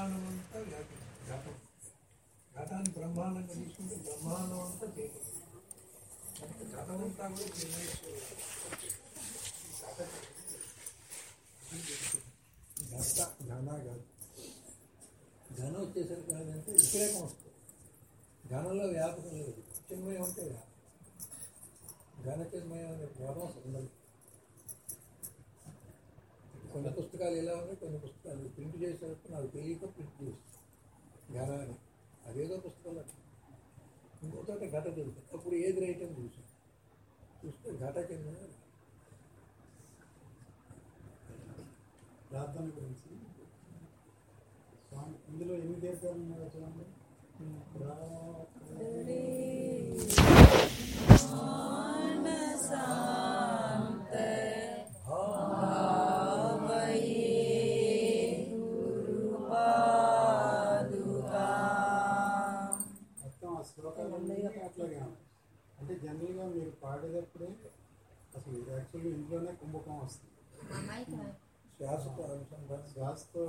జ్ఞానం అంతా వ్యాపించింది ఘటం ఘటాన్ని బ్రహ్మాండంగా తీసుకుంటే బ్రహ్మాండం అంతా చైతన్యం కనుక ఘటం అంతా కూడా చైతన్యేశ్వరుడు ఘట ఘన కాదు ఘన వచ్చేసరికి ఏంటంటే వ్యతిరేకం వస్తుంది ఘనంలో వ్యాపకం లేదు. చిన్మయం అంటే వ్యాపకం. ఘన చిన్మయం అనే పదం ఉండదు కొన్ని పుస్తకాలు ఎలా ఉన్నాయి కొన్ని పుస్తకాలు ప్రింట్ చేసేటప్పుడు నాకు తెలియక ప్రింట్ చేస్తాను ఘన అని అదేదో పుస్తకాలు అట్లా. ఇంకో చోట ఘట దొరుకుతుంది అప్పుడు ఏది రైట్ అని చూసాను చూస్తే ఘట కింద ప్రార్థన గురించి. స్వామి ఇందులో ఎన్ని దీర్ఘాలు ఉన్నాయో చూడండి.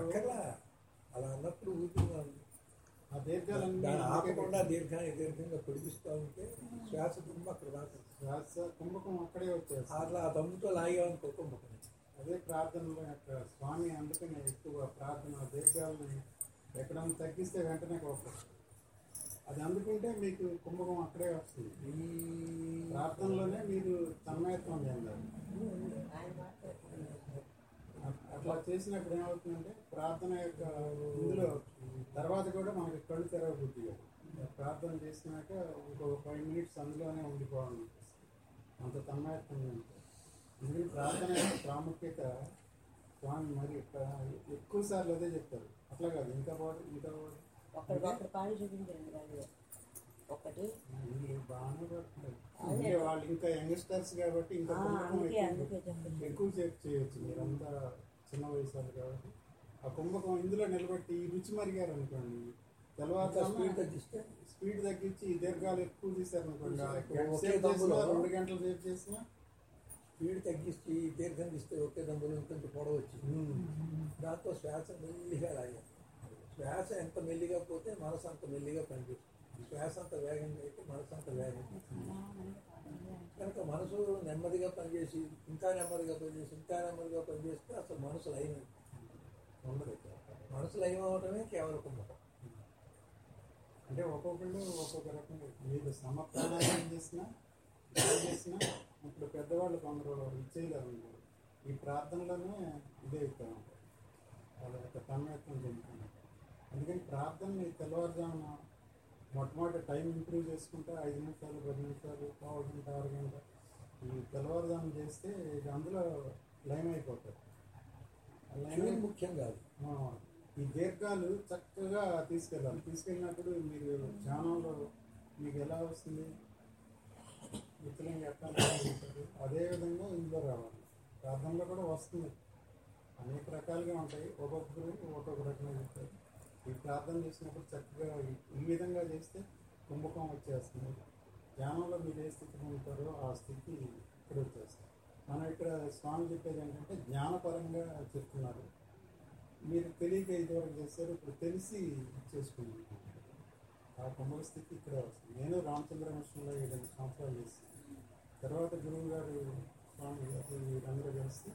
అక్కర్లా. అలా అన్నప్పుడు ఊపిరిగా ఉంది ఆ దీర్ఘాలన్నీ ఆపకుండా దీర్ఘాన్ని దీర్ఘంగా పొడిగిస్తూ ఉంటే శ్వాస తుమ్మ అక్కడ దాకా శ్వాస కుంభకం అక్కడే వచ్చేస్తుంది. అట్లా ఆ దమ్ముతో లాగామనుకో కుంభకం అదే ప్రార్థనలో యొక్క స్వామి అందుకనే ఎక్కువ ప్రార్థన దీర్ఘాలని ఎక్కడైనా తగ్గిస్తే వెంటనే కోపం అది అందుకుంటే మీకు కుంభకం అక్కడే వస్తుంది. ఈ ప్రార్థనలోనే మీరు తన్మయత్వం చెందాలి. చేసినప్పుడు ఏమవుతుందంటే ప్రార్థన యొక్క ఇందులో తర్వాత కూడా మనకి కళ్ళు తెరవబుద్ధి. ప్రార్థన చేసినాక ఇంకో ఫైవ్ మినిట్స్ అందులోనే ఉండిపోవాలి. అంత తన్మయత్వం ఉంటుంది ప్రార్థన యొక్క ప్రాముఖ్యత స్వామి మరి ఎక్కువ సార్లు అదే చెప్తారు. అట్లా కాదు ఇంకా పాడు ఇంకా పాడి చూపించండి రాజు వీళ్ళు బాగానే వాళ్ళు ఇంకా యంగ్స్టర్స్ కాబట్టి ఇంకా ఎక్కువ- చేయొచ్చు. మీరంతా చిన్న వయసు వాళ్ళు కాబట్టి. ఆ కుంభకం ఇందులో నిలబెట్టి ఈ రుచి మరిగారు అనుకోండి. స్పీడ్ తెల్లవారుజామున తగ్గిస్తే స్పీడ్ తగ్గించి ఈ దీర్ఘాలు ఎక్కువ తీశారు అనుకోండి. రెండు గంటలు సేపు చేసినా స్పీడ్ తగ్గించి దీర్ఘం తీస్తే ఒకే దమ్ములు ఇంకొంత పొడవ వచ్చింది. దాంతో శ్వాస మెల్లిగా లాగాలి. శ్వాస ఎంత మెల్లిగా పోతే మనసు అంత మెల్లిగా పనిచేస్తుంది. శ్వాస అంత వేగంగా అయితే మనసు అంత వేగంగా కనుక మనసు నెమ్మదిగా పనిచేసి ఇంకా నెమ్మదిగా పనిచేసి ఇంకా నెమ్మదిగా పనిచేస్తే అసలు మనసు లైన్ ఉండదు. మనసు లైన్ అవటమే కేవలం కుంభకం అంటే ఒక్కొక్కళ్ళు ఒక్కొక్క రకంగా మీరు సమప్రాణాయామం చేసినా ఏం చేసినా ఇప్పుడు పెద్దవాళ్ళు కొందరు ఇచ్చేయలేరు ఈ ప్రార్థనలోనే ఇదే అవుతా ఉంటారు వాళ్ళ యొక్క తన్మయత్వం చెందుతున్నారు అందుకని ప్రార్థన తెల్లవారుజామున మొట్టమొదటి టైం ఇంప్రూవ్ చేసుకుంటే ఐదు నిమిషాలు పది నిమిషాలు పావు గంట ఆరు గంట ఈ తెల్లవారుజామున చేస్తే ఇది అందులో లైన్ అయిపోతారు ఆ లైన్ ముఖ్యం కాదు. ఈ దీర్ఘాలు చక్కగా తీసుకెళ్ళాలి. తీసుకెళ్ళినప్పుడు మీరు ధ్యానంలో మీకు ఎలా వస్తుంది? విత్తనం ఎట్లా ఉంటుంది అదేవిధంగా ఇందులో రావాలి. ప్రార్థనలో కూడా వస్తుంది. అనేక రకాలుగా ఉంటాయి. ఒక్కొక్కరు ఒక్కొక్క రకంగా ఈ ప్రార్థన చేసినప్పుడు చక్కగా ఈ- విధంగా చేస్తే కుంభకం వచ్చేస్తుంది. ధ్యానంలో మీరు ఏ స్థితిలో ఉంటారో ఆ స్థితి ఇక్కడ వచ్చేస్తుంది మనం ఇక్కడ స్వామి చెప్పేది ఏంటంటే జ్ఞానపరంగా చెప్తున్నారు. మీరు తెలియక ఇదివరకు చేస్తారు ఇప్పుడు తెలిసి చేసుకున్నాను ఆ కుంభక స్థితి ఇక్కడ వస్తుంది. నేను రామచంద్ర మిషన్లో ఏడెనిమిది సంవత్సరాలు చేశాను. తర్వాత గురువు గారు స్వామి గారు వీరందరూ కలిసి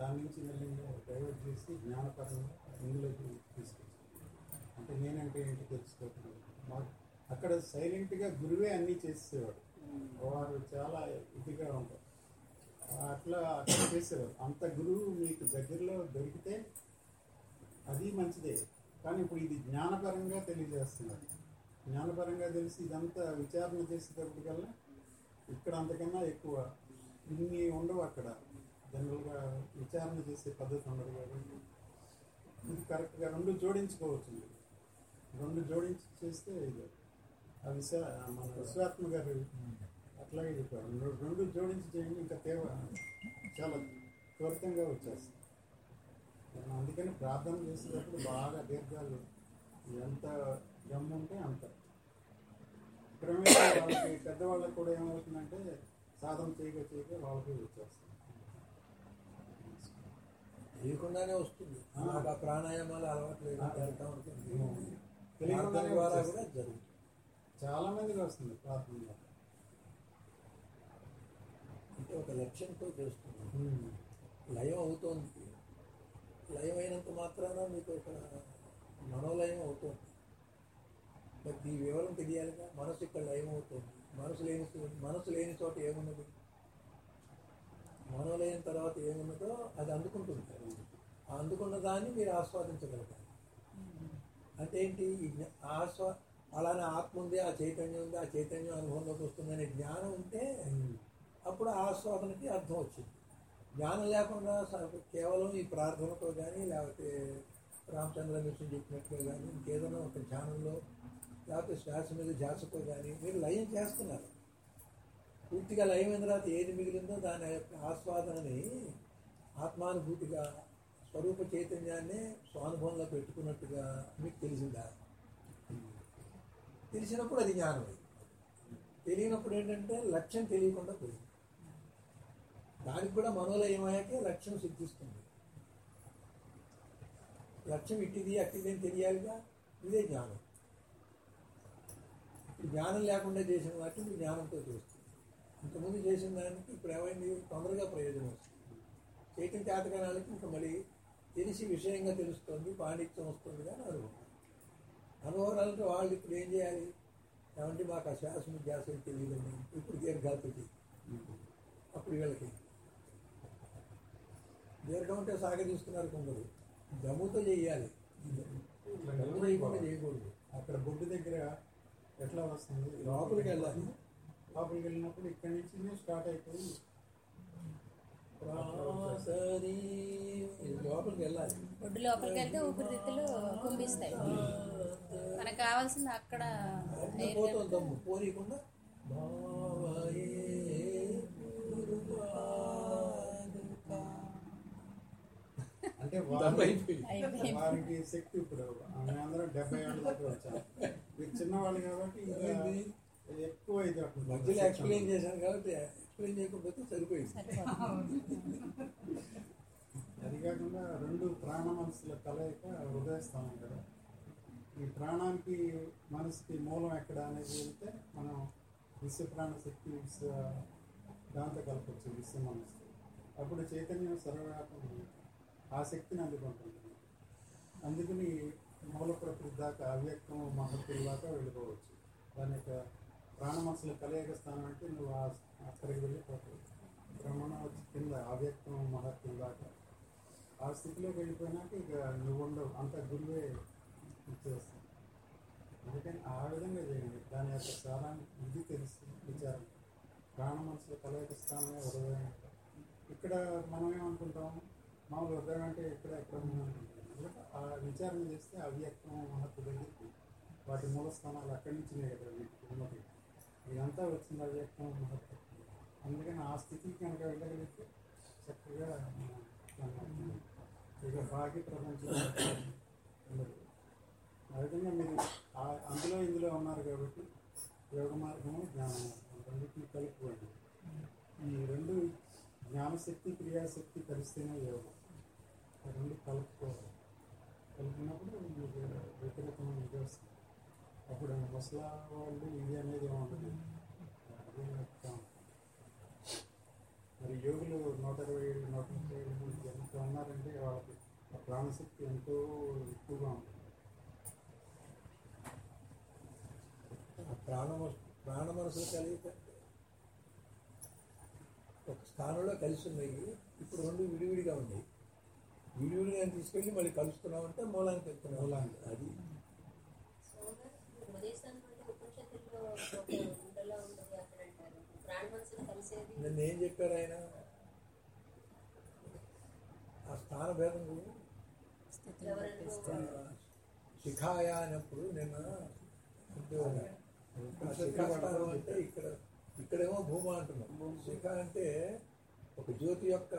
దాని నుంచి మళ్ళీ డైవర్ట్ చేసి జ్ఞానపరంగా ఇందులోకి తీసుకొచ్చాను అంటే నేనంటే ఏంటి తెలుసుకోవటం అక్కడ సైలెంట్గా గురువే అన్నీ చేసేవాడు. వారు చాలా ఇదిగా ఉంటారు. అట్లా అట్లా చేసేవారు. అంత గురువు మీకు దగ్గరలో దొరికితే అది మంచిదే. కానీ ఇప్పుడు ఇది జ్ఞానపరంగా తెలియజేస్తున్నారు. జ్ఞానపరంగా తెలిసి ఇదంతా విచారణ చేసేటప్పటికల్లా ఇక్కడ అంతకన్నా ఎక్కువ ఇన్ని ఉండవు అక్కడ. జనరల్గా విచారణ చేసే పద్ధతి ఉండదు కాబట్టి ఇది కరెక్ట్గా రెండు జోడించుకోవచ్చు మీరు రెండు జోడించి చేస్తే విశా మన విశ్వాత్మ గారు అట్లాగే చెప్పారు. రెండు- రెండు జోడించి చేయండి ఇంకా తేవ చాలా త్వరితంగా వచ్చేస్తుంది అందుకని ప్రార్థన చేసేటప్పుడు బాగా దీర్ఘాలు ఎంత జమ్ము ఉంటే అంత. క్రమేణా వాళ్ళకి పెద్దవాళ్ళకి కూడా ఏమవుతుందంటే సాధన చేయగా చేయగా వాళ్ళకి వచ్చేస్తుంది తెలియకుండానే వస్తుంది. ప్రాణాయామాలు అలవాటు ప్రార్థన ద్వారా. కూడా జరుగుతుంది. చాలా మందికి వస్తుంది ప్రార్థనలో అంటే ఒక లక్ష్యంతో చేస్తుంది ఉమ్. లయం అవుతోంది. లయం అయినంత మాత్రాన మీకు ఒక మనోలయం అవుతుంది. మరి ఈ వివరం తెలియాలిగా. మనసు ఇక్కడ లయం అవుతుంది. మనసు లేని మనసు లేని చోట ఏమున్నది? మనోలయం తర్వాత ఏమున్నదో అది అందుకుంటుంది. ఆ అందుకున్న దాన్ని మీరు ఆస్వాదించగలుగుతారు అంటే ఏంటి ఈ జ్ఞా- ఆస్వా అలానే ఆత్మ ఉంది ఆ చైతన్యం ఉంది ఆ చైతన్యం అనుభవంలోకి వస్తుందనే జ్ఞానం ఉంటే. అప్పుడు ఆస్వాదనకి అర్థం వచ్చింది. జ్ఞానం లేకుండా కేవలం ఈ ప్రార్థనతో కానీ లేకపోతే రామచంద్ర మిషన్ చెప్పినట్టుగా కానీ ఇంకేదైనా ఒక ధ్యానంలో లేకపోతే శ్వాస మీద ధ్యాసతో కానీ మీరు లయం చేస్తున్నారు. పూర్తిగా లయం అయిన తర్వాత ఏది మిగిలిందో దాని యొక్క ఆస్వాదనని ఆత్మానుభూతిగా స్వరూప చైతన్యాన్ని స్వానుభవంలో పెట్టుకున్నట్టుగా మీకు తెలిసిందా? తెలిసినప్పుడు అది జ్ఞానం అయింది తెలియనప్పుడు ఏంటంటే లక్ష్యం తెలియకుండా పోయింది. దానికి కూడా మనోలయమయ్యాకే లక్ష్యం సిద్ధిస్తుంది. లక్ష్యం ఇట్టిది అట్టిది అని తెలియాలిగా ఇదే జ్ఞానం. ఇప్పుడు జ్ఞానం లేకుండా చేసిన వాటిని జ్ఞానంతో చేస్తుంది. ఇంతకుముందు చేసిన దానికి ఇప్పుడు ఏమైంది? తొందరగా ప్రయోజనం వస్తుంది. చైతన్య చేతకాలాలకి ఇంకా మళ్ళీ తెలిసి విషయంగా తెలుస్తుంది పాండిత్యం వస్తుంది కానీ అనుభవం అనుభవాలంటే వాళ్ళు ఇప్పుడు ఏం చేయాలి? ఏమంటే మాకు ఆ శ్వాస మీద ధ్యాస ఏం తెలియదండి. ఇప్పుడు దీర్ఘాపతి అప్పుడు వీళ్ళకి దీర్ఘం అంటే సాగదీస్తున్నారు కొందరు. దమ్ముతో చేయాలి. దమ్ము చేయకుండా చేయకూడదు. అక్కడ బొడ్డు దగ్గర ఎట్లా వస్తుంది? లోపలికి వెళ్ళాలి. లోపలికి వెళ్ళినప్పుడు ఇక్కడి నుంచి స్టార్ట్ అయిపోయి లోపలికి వెళ్ళాలి ఒడ్డు లోపలికి వెళ్తే ఊపిరితిత్తులు కుంభిస్తాయి. మనకు కావాల్సింది అక్కడ గురుపాదుకా. అంటే వారికి శక్తి ఇప్పుడు. మేమందరం డెబ్బై ఏళ్ళ దాకా వచ్చాం. మీరు చిన్నవాళ్ళు కాబట్టి ఎక్కువ ఇది అప్పుడు మధ్యలో ఎక్స్ప్లెయిన్ చేశాను కాబట్టి ఎక్స్ప్లెయిన్ చేయకపోతే సరిపోయింది. అది కాకుండా రెండు ప్రాణ మనసుల కలయిక హృదయస్థానం కదా. ఈ ప్రాణానికి మనసుకి మూలం ఎక్కడ అనేది వెళ్తే మనం విశ్వ ప్రాణ శక్తి విశ్వ దాంతో కలపచ్చు విశ్వ మనసు అప్పుడు చైతన్యం సర్వవ్యాపం ఆ శక్తిని అందుకుంటుంది. అందుకని మూల ప్రకృతి దాకా అవ్యక్తం మహత్తుల దాకా వెళ్ళిపోవచ్చు. దాని యొక్క ప్రాణ మనసుల కలయిక స్థానం అంటే నువ్వు ఆ- అక్కడికి వెళ్ళిపోతుంది బ్రహ్మణ కింద అవ్యక్తం మహత్తుల దాకా ఆ స్థితిలోకి వెళ్ళిపోయినాక ఇక నువ్వు ఉండవు అంత గురువే ఇచ్చేస్తాను అందుకని ఆ విధంగా చేయండి దాని యొక్క సారాన్ని ఇది తెలుసు విచారం ప్రాణ మనసులో కలయిక స్థానమే హృదయం ఇక్కడ మనం ఏమనుకుంటాం మామూలు హృదయం అంటే ఇక్కడ ఎక్కడ ఎందుకంటే ఆ విచారణ చేస్తే అవ్యక్తం మహత్వ దగ్గరికి వాటి మూల స్థానాలు అక్కడి నుంచి కదా వీటికి ఉన్నది. ఇదంతా వచ్చింది అవ్యక్తం మహత్వం అందుకని ఆ స్థితికి కనుక వెళ్ళగలిగితే చక్కగా ఇక బాకీ ప్రపంచంలో ఆ విధంగా మీరు అందులో ఇందులో ఉన్నారు కాబట్టి యోగ మార్గము జ్ఞాన మార్గం రెండింటిని కలుపుకోండి. ఈ రెండు జ్ఞానశక్తి క్రియాశక్తి కలిస్తేనే యోగం. రెండు కలుపుకోవాలి. కలిపినప్పుడు మీకు వ్యతిరేకమైన ఇది వస్తుంది. అప్పుడు ముసలా వాళ్ళు ఇది అనేది ఏమి ఉండదు అదే చెప్తా ఉంటాం. మరి యోగులు నూట ఇరవై ఏళ్ళు నూట ముప్పై ఏళ్ళు ఎంత ఉన్నారంటే వాళ్ళకి ఆ ప్రాణశక్తి ఎంతో ఎక్కువగా ఉంటుంది. ఆ ప్రాణ ప్రాణ మనసులు కలిగి ఒక స్థానంలో కలిసి ఉన్నాయి. ఇప్పుడు రెండు విడివిడిగా ఉన్నాయి. విడివిడిగా తీసుకెళ్ళి మళ్ళీ కలుస్తున్నామంటే మూలానికి వెళ్తున్నాం. మూలానికి. అది ఉపదేశం అంటే ఉపనిషత్తుల్లో ఒక ఉండలా ఉండదు అక్కడ అంటారు ప్రాణ నిన్న ఏం చెప్పారు ఆయన? ఆ స్థాన భేదం శిఖాయ అన్నప్పుడు నిన్న అంటే ఇక్కడ ఇక్కడేమో భూమ అంటున్నాం. శిఖ అంటే ఒక జ్యోతి యొక్క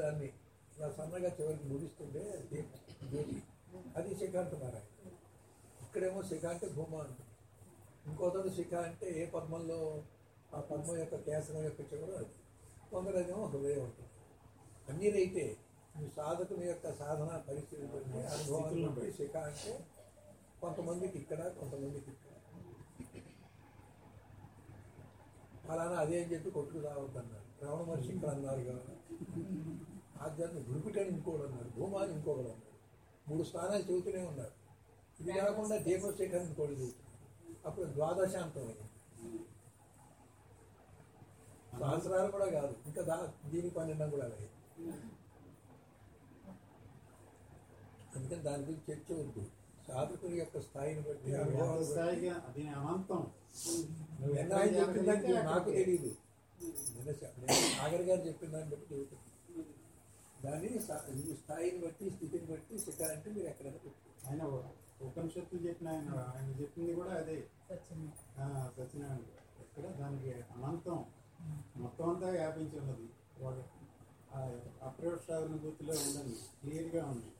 దాన్ని ఇలా సన్నగా చివరికి ముగిస్తుంటే జ్యోతి. అది శిఖ అంటున్నారు ఆయన. ఇక్కడేమో శిఖ అంటే భూమ అంటున్నారు. ఇంకోతడు శిఖ అంటే ఏ పద్మంలో ఆ పద్మ యొక్క కేసరం యొక్క చివర అది. కొందరదేమో హృదయం ఉంటుంది. అన్నీ రైతే సాధకుని యొక్క సాధన పరిస్థితి బట్టి అనుభవాన్ని బట్టి శిఖ అంటే కొంతమందికి ఇక్కడ కొంతమందికి ఇక్కడ. అలానే అదే అని చెప్పి కొట్టుకు రావద్దన్నారు. రమణ మహర్షి ఇక్కడ అన్నారు కదా. ఆధ్యాత్మిక గురుపిటని ఇంకోడు అన్నారు. భూమాని ఇంకోడు అన్నారు. మూడు స్థానాలు చెబుతూనే ఉన్నారు. ఇది కాకుండా దీపశేఖర్ ఇంకోటి చెబుతున్నారు. అప్పుడు ద్వాదశాంతం అయింది. సహస్రాలు కూడా కాదు. ఇంకా దా దీనికి పన్నెండం కూడా లేదు. అందుకని దాని గురించి చర్చ వద్దు. సాధకుని యొక్క స్థాయిని బట్టి ఆయన చెప్తే నాకు. తెలియదు నాగర్ గారు చెప్పిన దాన్ని బట్టి దాన్ని సా- ఈ స్థాయిని బట్టి స్థితిని బట్టి శిఖ అంటే మీరు ఎక్కడైనా ఆయన ఉపనిషత్తులు చెప్పిన ఆయన ఆయన చెప్పింది కూడా అదే. సత్యనారాయణ ఎక్కడ? దానికి అనంతం. మొత్తం అంతా వ్యాపించి ఉన్నది వాడు అప్రయోక్షానుభూతిలో ఉండండి. క్లియర్గా ఉంది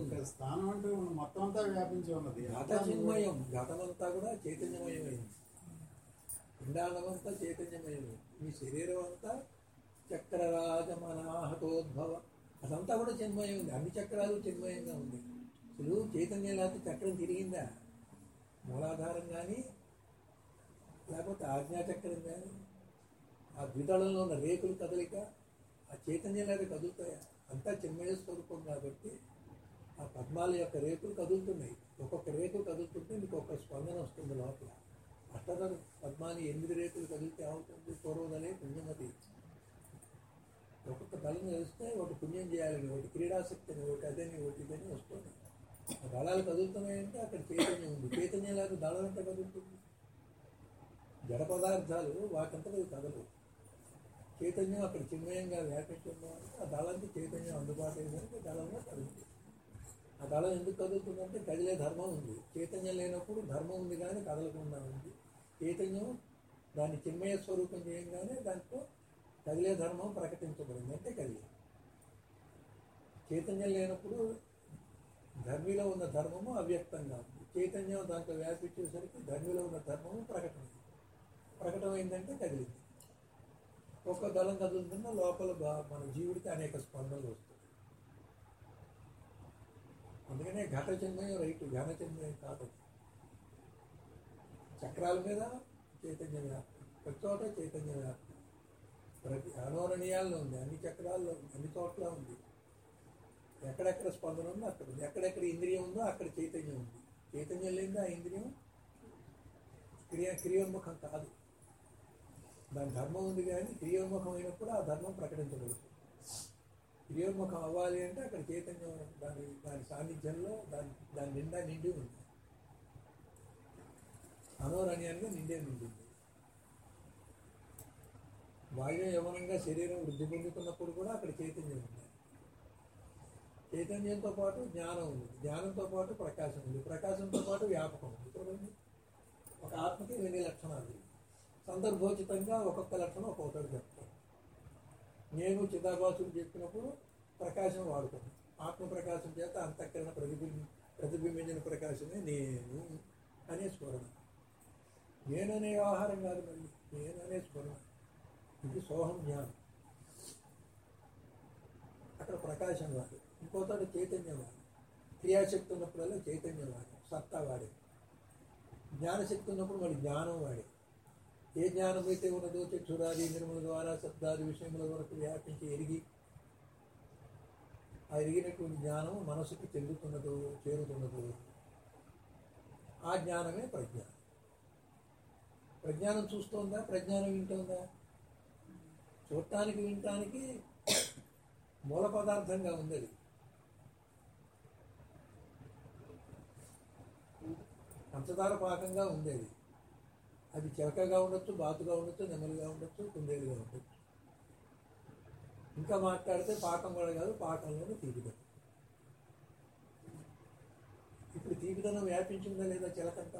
ఒక స్థానం అంటూ మొత్తం అంతా వ్యాపించి ఉన్నది. గత చిన్మయం గతమంతా కూడా చైతన్యమయమైంది పిండాలమంతా చైతన్యమయమైంది మీ శరీరం అంతా చక్రరాజమనాహతోద్భవ అదంతా కూడా చిన్మయం ఉంది. అన్ని చక్రాలు చిన్మయంగా ఉంది. అసలు చైతన్యం లేకపోతే చక్రం తిరిగిందా? మూలాధారం కానీ లేకపోతే ఆజ్ఞాచక్రం కానీ ఆ ద్విదళంలో ఉన్న రేకులు కదలిక ఆ చైతన్యం లేదా కదులుతాయా? అంతా చిన్మయ స్వరూపం కాబట్టి ఆ పద్మాల యొక్క రేకులు కదులుతున్నాయి. ఒక్కొక్క రేకు కదులుతుంటే మీకు ఒక స్పందన వస్తుంది లోపల. అష్టదళ పద్మాని ఎనిమిది రేకులు కదిలితే అవుతుంది పూర్వదలే పుణ్యమతి ఒక్కొక్క బలం కలిస్తే ఒకటి పుణ్యం చేయాలని ఒకటి క్రీడాశక్తిని ఒకటి అదని ఒకటి ఇదని వస్తుంది. ఆ దళాలు కదులుతున్నాయంటే అక్కడ చైతన్యం ఉంది. చైతన్యం లేక దళం ఎంత కదులుతుంది? జడ పదార్థాలు వాటంతా కదలవు. చైతన్యం అక్కడ చిన్మయంగా వ్యాపించడం ఆ దళానికి చైతన్యం అందుబాటు అయిందంటే దళంగా కదులుతుంది. ఆ దళం ఎందుకు కదులుతుందంటే కదిలే ధర్మం ఉంది. చైతన్యం లేనప్పుడు ధర్మం ఉంది కానీ కదలకుండా ఉంది. చైతన్యం దాని చిన్మయ స్వరూపం చేయంగానే దాంట్లో కదిలే ధర్మం ప్రకటించబడింది అంటే కదిలే చైతన్యం లేనప్పుడు ధర్మిలో ఉన్న ధర్మము అవ్యక్తంగా ఉంది. చైతన్యం దాంట్లో వ్యాపించేసరికి ధర్మిలో ఉన్న ధర్మము ప్రకటన ప్రకటమైందంటే కదిలింది. ఒక్క దళం కదులుతున్న లోపల బా- మన జీవుడికి అనేక స్పందనలు వస్తాయి. అందుకనే ఘట చిన్మయం రైతు ఘన చిన్మయం కాదు. చక్రాల మీద చైతన్య వ్యాప్తి ప్రతి చోట చైతన్య వ్యాప్తి. ప్రతి అనోరణీయాల్లో ఉంది అన్ని చక్రాల్లో ఉంది అన్ని చోట్ల ఉంది. ఎక్కడెక్కడ స్పందన ఉందో అక్కడ ఉంది. ఎక్కడెక్కడ ఇంద్రియం ఉందో అక్కడ చైతన్యం ఉంది. చైతన్యం లేనిదే ఆ ఇంద్రియం క్రియ క్రియోన్ముఖం కాదు. దాని ధర్మం ఉంది కానీ క్రియోన్ముఖం అయినప్పుడు ఆ ధర్మం ప్రకటించబడుతుంది. క్రియోన్ముఖం అవ్వాలి అంటే అక్కడ చైతన్యం దాని దాని సాన్నిధ్యంలో దాని దాని నిండా నిండి ఉంది అనోరణ్యంగా నిండే నిండింది వాయు యవనంగా శరీరం వృద్ధి పొందుతున్నప్పుడు కూడా అక్కడ చైతన్యం ఉంది చైతన్యంతో పాటు జ్ఞానం ఉంది. జ్ఞానంతో పాటు ప్రకాశం ఉంది. ప్రకాశంతో పాటు వ్యాపకం ఉంది. ఒక ఆత్మకి రెండు లక్షణాలు. సందర్భోచితంగా ఒక్కొక్క లక్షణం ఒక్కొక్కటి చెప్తాను నేను చిదాభాసుడు చెప్పినప్పుడు ప్రకాశం వాడుతాను. ఆత్మ ప్రకాశం చేత అంతఃకరణ ప్రతిబింబ ప్రతిబింబించిన ప్రకాశమే నేను అనే స్మరణ నేననే వ్యవహారం కాదు మళ్ళీ. నేననే స్మరణ ఇది సోహం జ్ఞానం. అక్కడ ప్రకాశం వాడు. ఇంకోతాడు చైతన్యవాడు క్రియాశక్తి ఉన్నప్పుడల్లా చైతన్యవాడు సత్తా వాడే. జ్ఞానశక్తి ఉన్నప్పుడు మళ్ళీ జ్ఞానం వాడే. ఏ జ్ఞానం అయితే ఉన్నదో చక్షురాది నిర్మల ద్వారా శబ్దాది విషయముల వరకు వ్యాపించి ఎరిగి ఆ ఎరిగినటువంటి జ్ఞానం మనసుకు చెందుతున్నదో చేరుతున్నదో ఆ జ్ఞానమే ప్రజ్ఞానం ప్రజ్ఞానం చూస్తోందా? ప్రజ్ఞానం వింటోందా? చూడటానికి వినటానికి మూల పదార్థంగా ఉంది అది. పంచదార పాకంగా ఉంది అది. అది చిలకగా ఉండొచ్చు బాతుగా ఉండొచ్చు నెమలిగా ఉండొచ్చు కుందేలుగా ఉండొచ్చు. ఇంకా మాట్లాడితే పాకం కూడా కాదు పాకంలోనే తీపిదనం ఇప్పుడు తీపిదనం వ్యాపించిందా లేదా చిలకంట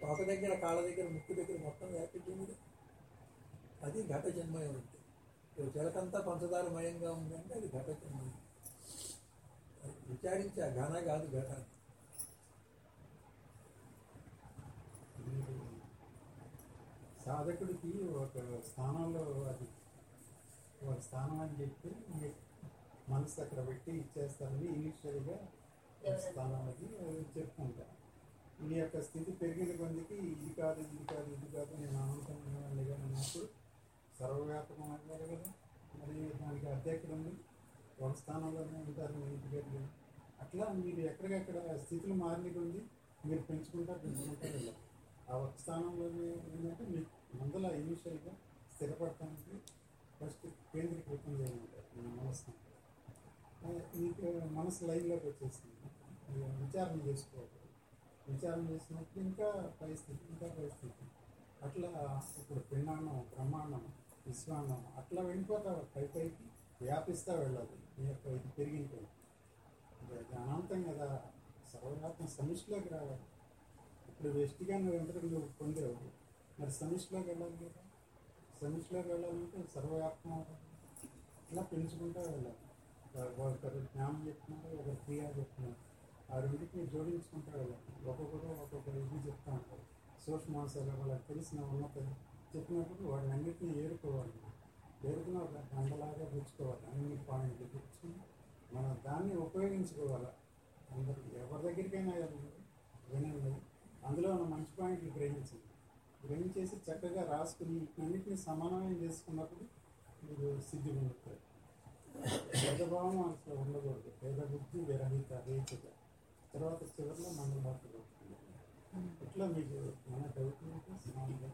తోక దగ్గర కాళ్ళ దగ్గర ముక్కు దగ్గర మొత్తం వ్యాపించింది. అది ఘట జన్మయం అంటే. ఇప్పుడు చిలకంతా పంచదారమయంగా ఉందంటే అది ఘట జన్మయం విచారించి విచారించా ఘన కాదు ఘట. సాధకుడికి ఒక స్థానంలో అది ఒక స్థానం అని చెప్పి మీ మనసు అక్కడ పెట్టి ఇచ్చేస్తారని ఇనిషియల్గా స్థానానికి చెప్పుకుంటా ఈ యొక్క స్థితి పెరిగిన కొద్దికి ఇది కాదు ఇది కాదు ఇది కాదు నేను అనంతమైన నాకు సర్వవ్యాపకం అంటారు కదా. మరి దానికి అధ్యక్షుడు ఉంది ఒక స్థానంలోనే ఉంటారు మీ ఇంటి అట్లా మీరు ఎక్కడికక్కడ స్థితులు మారిన కొద్ది మీరు పెంచుకుంటా పెంచుకుంటా వెళ్ళాలి. ఆ ఒక స్థానంలో ఏంటంటే మీకు ముందల ఇనిషియల్గా స్థిరపడటానికి ఫస్ట్ కేంద్రీకృతం చేయమంటారు మీ మనసు ఇంకా మీకు మనసు లైన్లోకి వచ్చేసింది. విచారణ చేసుకోవాలి విచారణ చేసినప్పుడు ఇంకా పరిస్థితి ఇంకా పరిస్థితి. అట్లా ఇప్పుడు పిండాన్నం బ్రహ్మాండం విశ్వాన్నం అట్లా వెళ్ళిపోతా పై పైకి వ్యాపిస్తూ వెళ్ళాలి. మీ యొక్క ఇది పెరిగింది. అనంతం కదా. సర్వవ్యాప్తం సమిష్టిలోకి రావాలి. ఇప్పుడు వెస్ట్గా నువ్వు ఎంతకు నువ్వు పొందేవు మరి సమిష్లోకి వెళ్ళాలి కదా. సమిష్లోకి వెళ్ళాలంటే సర్వవ్యాప్తం అవ్వాలి ఇలా పెంచుకుంటూ వెళ్ళాలి. ఒకరు జ్ఞానం చెప్తున్నారు ఒకరు క్రియా చెప్తున్నారు. ఆ రెండింటిని జోడించుకుంటూ వెళ్ళాలి. ఒక్కొక్కరు ఒక్కొక్క ఇది చెప్తూ ఉంటారు. సూక్ష్మాంశాలు వాళ్ళకి తెలిసిన ఉన్నత చెప్పినప్పుడు వాడిని అన్నింటినీ ఏరుకోవాలి. ఏరుకుని ఒక గంటలాగా పుచ్చుకోవాలి అన్ని పాయింట్లు పుచ్చుకుని మనం దాన్ని ఉపయోగించుకోవాలి? అందరికి ఎవరి దగ్గరికైనా వెళ్ళండి వినండి. అందులో ఉన్న మంచి పాయింట్లు గ్రహించండి. గ్రహించేసి చక్కగా రాసుకుని అన్నింటినీ సమన్వయం చేసుకున్నప్పుడు మీరు సిద్ధి పొందుతారు భేదభావం అసలు ఉండకూడదు. భేద బుద్ధి విరహిత రేచిత తర్వాత చివరిలో మంగళవార్తలు ఇట్లా మీకు మన డౌట్ సమానంగా స్నానంగా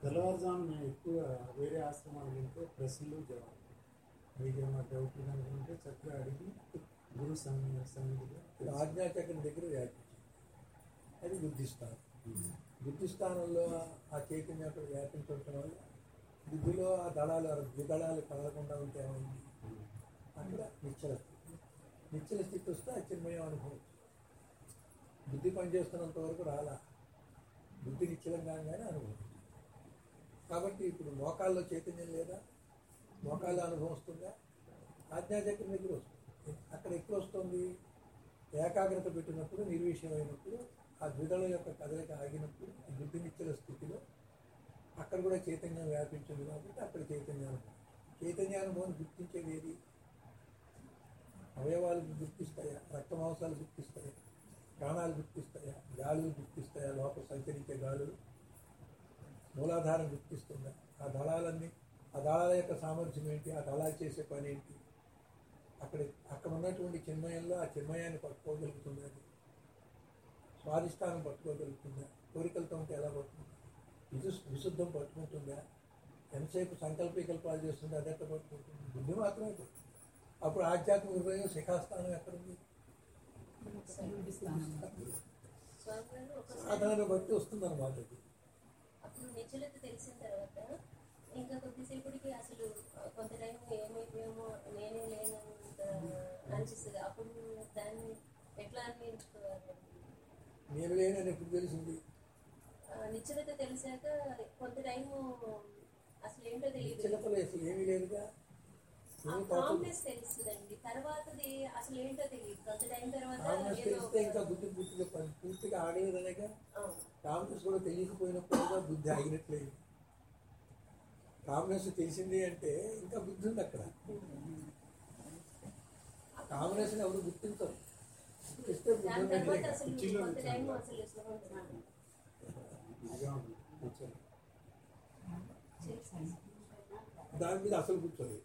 తెల్లవారుజాము మేము ఎక్కువ వేరే ఆశ్రమాలు వెళ్తే ప్రశ్నలు జవాబు మీకు ఏమైనా డౌట్లు కనుక ఉంటే చక్కగా అడిగి గురు సన్ని సన్నిధిలో ఇప్పుడు ఆజ్ఞాచక్రం దగ్గర వ్యాపించింది అది బుద్ధిస్థానం బుద్ధిస్థానంలో ఆ చైతన్యం అక్కడ వ్యాపించడం వల్ల బుద్ధిలో ఆ దళాలు ఆ ద్విదళాలు కదలకుండా ఉంటే ఏమైంది? అక్కడ నిశ్చల స్థితి. నిశ్చల స్థితి వస్తే ఆ చిన్మయం అనుభవం బుద్ధి పనిచేస్తున్నంత వరకు రాలా. బుద్ధి నిశ్చలంగానే అనుభవం కాబట్టి ఇప్పుడు మోకాల్లో చైతన్యం లేదా? మోకాల్లో అనుభవం వస్తుందా? ఆజ్ఞాచక్రం దగ్గర వస్తుంది? అక్కడ ఎక్కువ వస్తుంది? ఏకాగ్రత పెట్టినప్పుడు నిర్విషయమైనప్పుడు ఆ ద్విదళ యొక్క కదలిక ఆగినప్పుడు బుద్ధినిచ్చల స్థితిలో అక్కడ కూడా చైతన్యం వ్యాపించింది కాబట్టి అక్కడ చైతన్యానుభవం చైతన్యానుభవం గుర్తించేది ఏది అవయవాలు గుర్తిస్తాయా? రక్తమాంసాలు గుర్తిస్తాయా? ప్రాణాలు గుర్తిస్తాయా? గాలులు గుర్తిస్తాయా? లోపల సంచరించే గాలులు? మూలాధారం గుర్తిస్తుందా? ఆ దళాలన్నీ ఆ దళాల యొక్క సామర్థ్యం ఏంటి? ఆ దళాలు చేసే పని ఏంటి? అక్కడ అక్కడ ఉన్నటువంటి చిన్మయంలో ఆ చిన్మయాన్ని పట్టుకోగలుగుతుంది స్వాధిష్టానం పట్టుకోగలుగుతుందా? కోరికలతో ఉంటే ఎలా పట్టుకుందా విశు విశుద్ధం పట్టుకుంటుందా? ఎంతసేపు సంకల్పీకల్పాలు వికల్పాలు అదే పట్టుకుంటుంది? బుద్ధి మాత్రమే పట్టుకుంటుంది. అప్పుడు ఆధ్యాత్మిక హృదయం శిఖాస్థానం ఎక్కడుంది? సాధనను బట్టి వస్తుంది అనమాట అది. అప్పుడు తెలిసిన తర్వాత ఇంకా కొద్దిసేపటికి అసలు కొంత టైం ఏమైపోయామో నేనే లేనంత అనిపిస్తుంది. అప్పుడు దాన్ని ఎట్లా అనిపించుకోవాలి నేను లేనని ఎప్పుడు తెలిసింది? ఆ, నిశ్చలత తెలిసాక కొంత టైం అసలు ఏంటో తెలియదు. అసలు ఏమీ లేదుగా. కామ్నెస్ తెలుస్తుందండి. తర్వాతది అసలు ఏంటో తెలియదు. కొంత టైం తర్వాత తెలిస్తే ఇంకా బుద్ధి పూర్తిగా. కామనెస్ కూడా తెలియకపోయినప్పుడుగా బుద్ధి ఆగినట్లేదు. కామనెస్ తెలిసింది అంటే ఇంకా బుద్ధి ఉంది అక్కడ. కామనెస్ ఎవరు గుర్తించరు. దాని తర్వాత ఉన్నట్లేగా. అసలు కుర్చీలో కొంత టైం కూర్చోండి. అసలు స్లో ఉంటుంది. ఇదిగా ఉంది కూర్చొని దాని మీద అసలు కూర్చోలేదు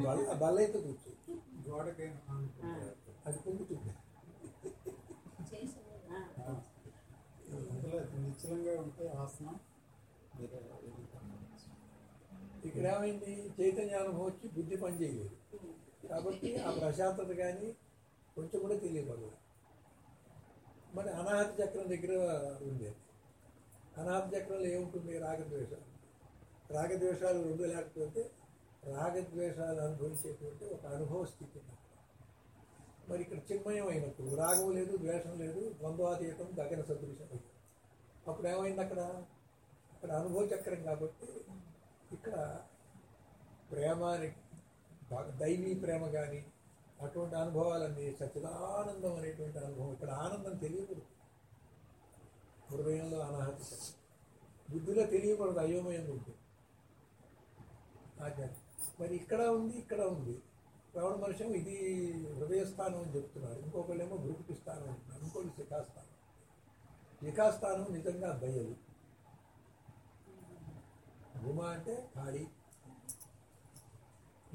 బల్ల బల్ల అయితే కూర్చోదు గోడకి ఆనుకుంటారు. అది పొంగుతుంది చేసి ఆ. అందులో నిశ్చలంగా ఉంటే ఆసనం మీరు ఇక్కడ ఏమైంది చైతన్య అనుభవం వచ్చి బుద్ధి పని చేయలేదు కాబట్టి ఆ ప్రశాంతత కానీ కొంచెం కూడా తెలియకూడదు. మరి అనాహత చక్రం దగ్గర ఉంది. అనాహత చక్రంలో ఏముంటుంది? రాగద్వేషాలు. రాగద్వేషాలు రెండు లేకపోతే రాగద్వేషాలు అనుభవించేటువంటి ఒక అనుభవ స్థితి ఉంది. మరి ఇక్కడ చిన్మయం అయినప్పుడు రాగం లేదు ద్వేషం లేదు ద్వంద్వాతీతం గగన సదృశం అయింది. అప్పుడు ఏమైంది అక్కడ? అక్కడ అనుభవ చక్రం కాబట్టి ఇక్కడ ప్రేమానికి అని దైవీ ప్రేమ కానీ అటువంటి అనుభవాలన్నీ సచ్చిదానందం అనేటువంటి అనుభవం ఇక్కడ ఆనందం తెలియకూడదు. హృదయంలో అనాహత బుద్ధిలో తెలియకూడదు అయోమయం ఉంటుంది ఆధ్యాత్మిక మరి ఇక్కడ ఉంది ఇక్కడ ఉంది. శ్రవణ మనుషం ఇది హృదయస్థానం అని చెప్తున్నారు. ఇంకొకళ్ళేమో భృకుటి స్థానం అంటున్నారు. ఇంకోటి శిఖాస్థానం. శిఖాస్థానం నిజంగా బయలు భూమా అంటే ఖాళీ.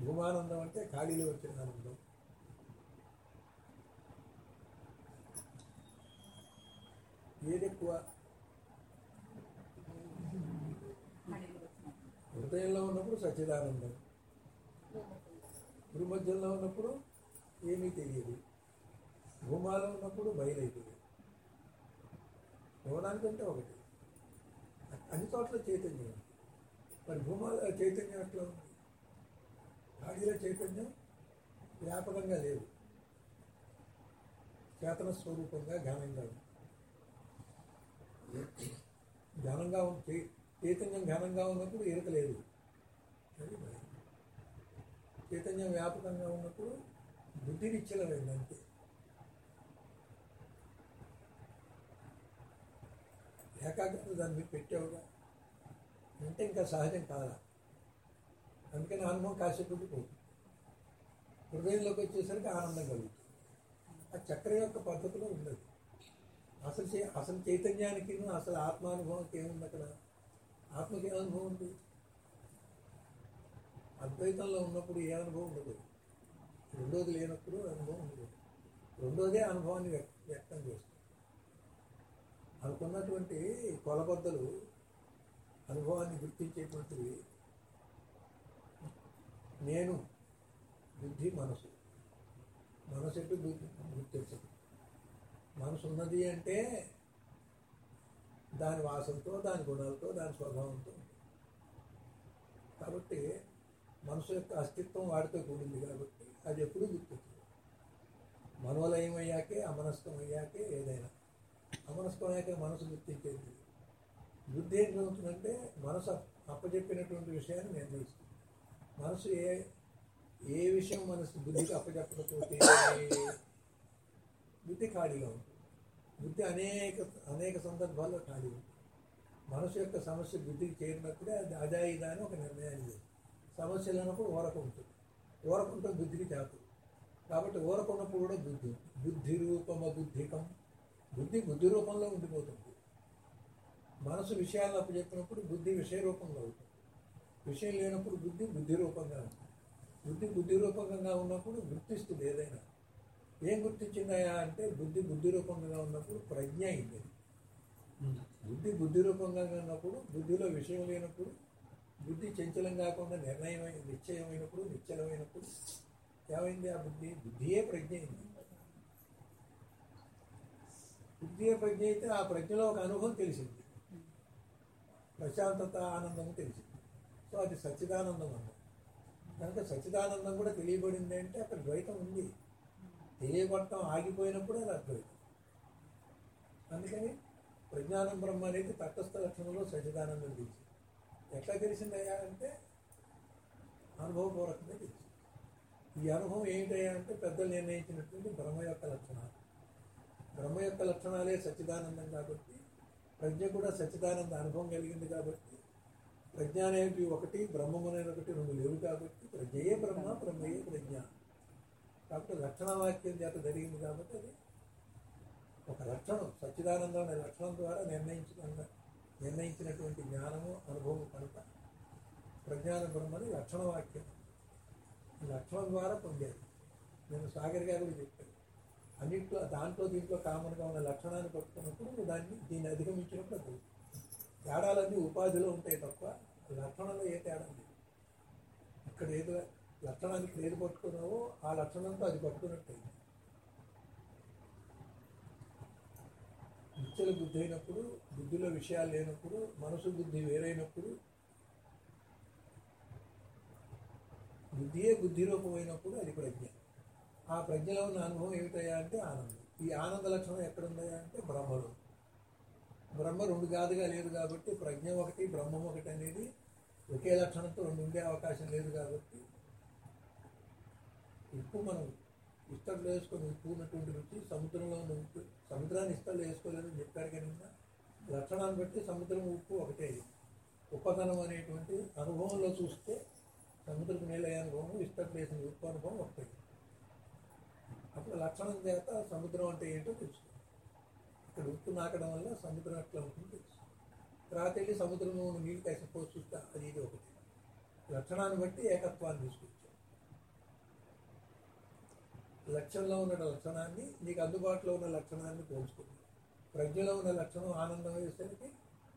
భూమానందం అంటే ఖాళీలో వచ్చిన ఆనందం. ఏది ఎక్కువ? హృదయంలో ఉన్నప్పుడు సచ్చిదానందం. భూమధ్యంలో ఉన్నప్పుడు ఏమీ తెలియదు. భూమాలో ఉన్నప్పుడు బయలైతుంది భవనానికంటే ఒకటి. అన్ని చోట్ల చైతన్యం. మరి భూమాల చైతన్యం ఎట్లా ఉంది? ఖాళీలో చైతన్యం వ్యాపకంగా లేదు. చేతన స్వరూపంగా ఘనంగా ఉంది ఘనంగా చైతన్యం ఘనంగా ఉన్నప్పుడు ఈరక లేదు. అది చైతన్యం వ్యాపకంగా ఉన్నప్పుడు బుద్ధి నిశ్చలమైంది అంతే. ఏకాగ్రత దాని మీద పెట్టావుగా. అంటే ఇంకా సహజం కాదా? అందుకని అనుభవం కాసేపు పోతుంది హృదయంలోకి వచ్చేసరికి ఆనందం కలుగుతుంది. ఆ చక్రం యొక్క పద్ధతిలో ఉండదు. అసలు చే అసలు చైతన్యానికి అసలు ఆత్మానుభవంకి ఏముంది అక్కడ? ఆత్మకి ఏ అనుభవం ఉంది? అద్వైతంలో ఉన్నప్పుడు ఏ అనుభవం ఉండదు. రెండోది లేనప్పుడు అనుభవం ఉండదు. రెండోదే అనుభవాన్ని వ్యక్తం చేస్తుంది. అనుకున్నటువంటి కొలబద్దలు అనుభవాన్ని గుర్తించేటువంటివి నేను బుద్ధి మనసు. మనసు ఎటు గుర్తించదు. మనసు ఉన్నది అంటే దాని వాసనతో దాని గుణాలతో దాని స్వభావంతో. కాబట్టి మనసు యొక్క అస్తిత్వం వాడితో కూడింది కాబట్టి అది ఎప్పుడు గుర్తుంది మనోలయం అయ్యాకే అమనస్కం అయ్యాకే ఏదైనా. అమనస్కం అయ్యాకే మనసు గుర్తించేది. బుద్ధి ఏం జరుగుతుందంటే మనసు అప్పచెప్పినటువంటి విషయాన్ని నిర్ణయిస్తుంది. మనసు ఏ ఏ విషయం మనసు బుద్ధికి అప్పచెప్పకపోతే బుద్ధి ఖాళీగా ఉంటుంది. బుద్ధి అనేక అనేక సందర్భాల్లో ఖాళీ ఉంటుంది మనసు యొక్క సమస్య బుద్ధికి చేరినప్పుడే అది అదా ఇదా అని ఒక నిర్ణయాన్ని లేదు సమస్య లేనప్పుడు ఊరక ఉంటుంది బుద్ధికి చేతు కాబట్టి ఊరక ఉన్నప్పుడు కూడా బుద్ధి. బుద్ధి రూపమ బుద్ధికం. బుద్ధి బుద్ధి రూపంలో ఉండిపోతుంది. మనసు విషయాలను అప్పచెప్పినప్పుడు బుద్ధి విషయ రూపంలో ఉంటుంది. విషయం లేనప్పుడు బుద్ధి బుద్ధి రూపంగా ఉంటుంది. బుద్ధి బుద్ధి రూపంగా ఉన్నప్పుడు గుర్తిస్తుంది ఏదైనా ఏం గుర్తించిందయా అంటే బుద్ధి బుద్ధి రూపంగా ఉన్నప్పుడు ప్రజ్ఞ అయింది బుద్ధి బుద్ధి రూపంగా ఉన్నప్పుడు బుద్ధిలో విషయం లేనప్పుడు బుద్ధి చంచలం కాకుండా నిర్ణయమైన నిశ్చయమైనప్పుడు నిశ్చలమైనప్పుడు ఏమైంది ఆ బుద్ధి? బుద్ధియే ప్రజ్ఞ అయింది. బుద్ధియే ప్రజ్ఞ అయితే ఆ ప్రజ్ఞలో ఒక అనుభవం తెలిసింది. ప్రశాంతత ఆనందం తెలిసింది. సో అది సచ్చిదానందం అన్నది కనుక సచ్చిదానందం కూడా తెలియబడింది అంటే అక్కడ ద్వైతం ఉంది. తెలియబడటం ఆగిపోయినప్పుడే అది అద్వైతం అందుకని ప్రజ్ఞానం బ్రహ్మ అనేది తటస్థ లక్షణంలో సచిదానందం తెలిసింది. ఎట్లా తెలిసిందయ్యా అంటే అనుభవపూర్వకంగా తెలిసింది. ఈ అనుభవం ఏంటయ్యా అంటే పెద్దలు నిర్ణయించినటువంటి బ్రహ్మ యొక్క లక్షణాలు. బ్రహ్మ యొక్క లక్షణాలే సచిదానందం కాబట్టి ప్రజ్ఞ కూడా సచిదానంద అనుభవం కలిగింది కాబట్టి ప్రజ్ఞ అనేది ఒకటి బ్రహ్మం అనేది ఒకటి రెండు లేవు కాబట్టి ప్రజ్ఞయే బ్రహ్మ బ్రహ్మయే ప్రజ్ఞ. కాబట్టి రక్షణ వాక్యం చేత జరిగింది కాబట్టి అది ఒక లక్షణం. సచ్చిదానందం అనే లక్షణం ద్వారా నిర్ణయించిన నిర్ణయించినటువంటి జ్ఞానము అనుభవం కనుక ప్రజ్ఞాన బ్రహ్మని లక్షణ వాక్యం ఈ లక్షణం ద్వారా పొందారు. నేను సాగర్ గారు చెప్పాను అన్నింటిలో దాంట్లో దీంట్లో కామన్గా ఉన్న లక్షణాన్ని పట్టుకున్నప్పుడు దాన్ని దీన్ని అధిగమించినప్పుడు అది. తేడాలన్నీ ఉపాధిలో ఉంటాయి తప్ప లక్షణంలో ఏ తేడా లేదు. ఇక్కడ ఏదో లక్షణానికి ఏది పట్టుకున్నావో ఆ లక్షణంతో అది పట్టుకున్నట్టు అయింది నిత్యల బుద్ధి అయినప్పుడు బుద్ధిలో విషయాలు లేనప్పుడు మనసు బుద్ధి వేరైనప్పుడు బుద్ధియే బుద్ధి రూపమైనప్పుడు అది ప్రజ్ఞ. ఆ ప్రజ్ఞలో ఉన్న అనుభవం ఏమిటయ్యా అంటే ఆనందం. ఈ ఆనంద లక్షణం ఎక్కడుందయ్యా అంటే బ్రహ్మలో. బ్రహ్మ రెండు కాదుగా లేదు కాబట్టి ప్రజ్ఞ ఒకటి బ్రహ్మం ఒకటి అనేది ఒకే లక్షణంతో రెండు ఉండే అవకాశం లేదు కాబట్టి ఉప్పు మనం ఇష్టంలో వేసుకొని ఉప్పు ఉన్నటువంటి రుచి సముద్రంలో ఉన్న ఉప్పు సముద్రాన్ని ఇస్తర్లు వేసుకోలేదని చెప్పారు కానీ లక్షణాన్ని బట్టి సముద్రం ఉప్పు ఒకటే. ఉప్పదనం అనేటువంటి అనుభవంలో చూస్తే సముద్రపు నీళ్ళ అనుభవం ఇష్టం వేసిన ఉప్పు అనుభవం ఒకటే. అప్పుడు లక్షణం చేత సముద్రం అంటే ఏంటో తెలుసు ఇక్కడ ఉప్పు నాకడం వల్ల సముద్రం ఎట్లా ఉంటుందో తెలుసు తర్వాత వెళ్ళి సముద్రంలో నీళ్ళు కాసి చూస్తే అది ఇది ఒకటి. లక్షణాన్ని బట్టి ఏకత్వాన్ని తీసుకొచ్చు లక్ష్యంలో ఉన్న లక్షణాన్ని నీకు అందుబాటులో ఉన్న లక్షణాన్ని పోల్చుకుంది. ప్రజ్ఞలో ఉన్న లక్షణం ఆనందం వేసరికి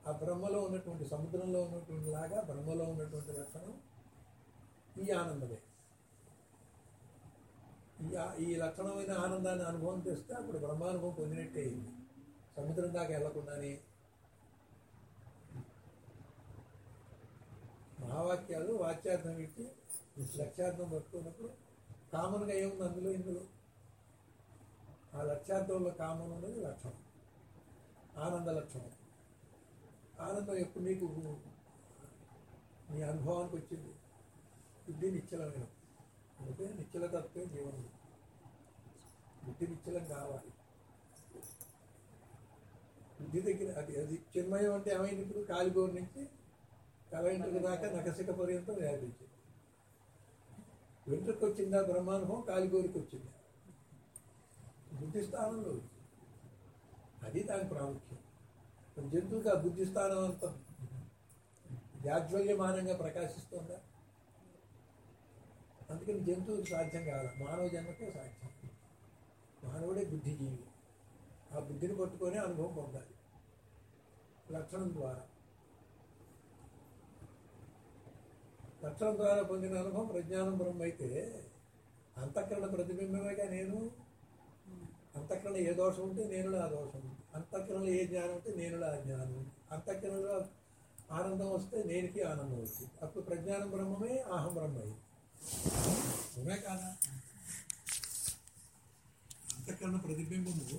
ఆ బ్రహ్మలో ఉన్నటువంటి సముద్రంలో ఉన్నటువంటి లాగా బ్రహ్మలో ఉన్నటువంటి లక్షణం ఈ ఆనందమే. ఈ ఈ లక్షణమైన ఆనందాన్ని అనుభవం చేస్తే అప్పుడు బ్రహ్మానుభవం పొందినట్టే అయింది. సముద్రం దాకా వెళ్ళకుండానే మహావాక్యాలు వాచ్యార్థం ఇచ్చి లక్ష్యార్థం పట్టుకున్నప్పుడు కామన్గా ఏముంది అందులో ఇందులో? ఆ లక్ష్యార్థంలో కామన్ ఉన్నది లక్ష్యం ఆనంద లక్ష్యం ఆనందం ఎప్పుడు నీకు నీ అనుభవానికి వచ్చింది? బుద్ధి నిశ్చలమైన? అందుకే నిశ్చల తత్వే జీవనం. బుద్ధి నిశ్చలం కావాలి. బుద్ధి దగ్గర అది అది చిన్మయం అంటే ఏమైంది ఇప్పుడు? కాలిగోరు నుంచి తల దాకా నకసిక పర్యంతం వ్యాపించింది. వెంట్రుకు వచ్చిందా బ్రహ్మానుభవం కాలిగోరికి వచ్చిందా బుద్ధి స్థానంలో అది దాని ప్రాముఖ్యం. జంతువుకి ఆ బుద్ధి స్థానం అంత జాజ్వల్యమానంగా ప్రకాశిస్తుందా? అందుకని జంతువుకి సాధ్యం కాదు. మానవ జన్మకే సాధ్యం. మానవుడే బుద్ధిజీవి. ఆ బుద్ధిని పట్టుకొని అనుభవం పొందాలి. లక్షణం ద్వారా. లక్షణం ద్వారా పొందిన అనుభవం ప్రజ్ఞానం బ్రహ్మ అయితే అంతఃకరణ ప్రతిబింబమేగా నేను. అంతఃకరణ ఏ దోషం ఉంటే నేనులో ఆ దోషం. ఉంది అంతఃకరణలో ఏ జ్ఞానం ఉంటే నేనులో ఆ జ్ఞానం. ఉంది అంతఃకరణలో ఆనందం వస్తే నేనికి ఆనందం వచ్చింది అప్పుడు ప్రజ్ఞానం బ్రహ్మమే అహం బ్రహ్మ అయింది అవునా కాదా? అంతఃకరణ ప్రతిబింబము